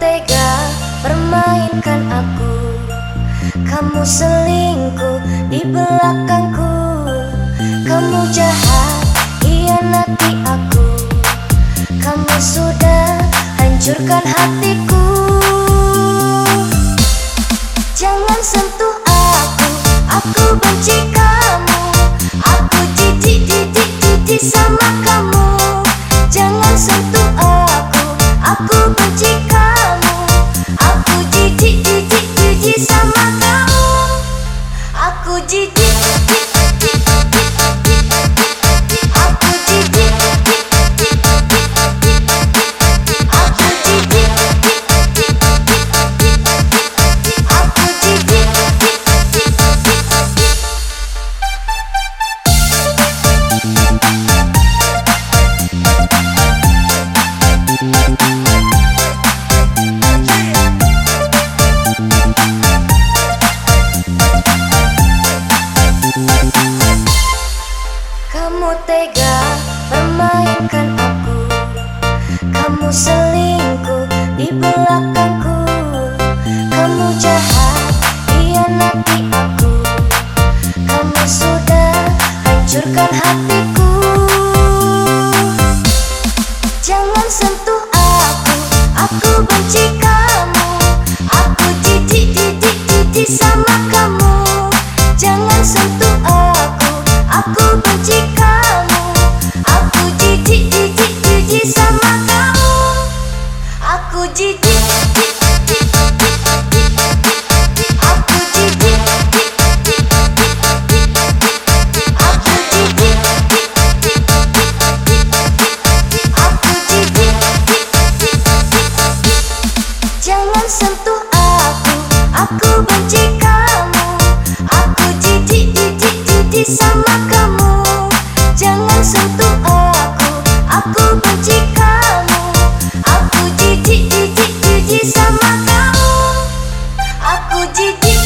tega permainkan aku. Kamu selingkuh di belakangku. Kamu jahat, nanti aku. Kamu sudah hancurkan hatiku. Jangan sentuh aku, aku benci kamu tega permainkan aku. Kamu selingkuh di belakangku. Kamu jahat, nanti aku. Kamu sudah hancurkan hatiku. Jangan sentuh aku, aku benci Aku benci kamu. Aku jijik jijik jijik sama kamu Aku jijik.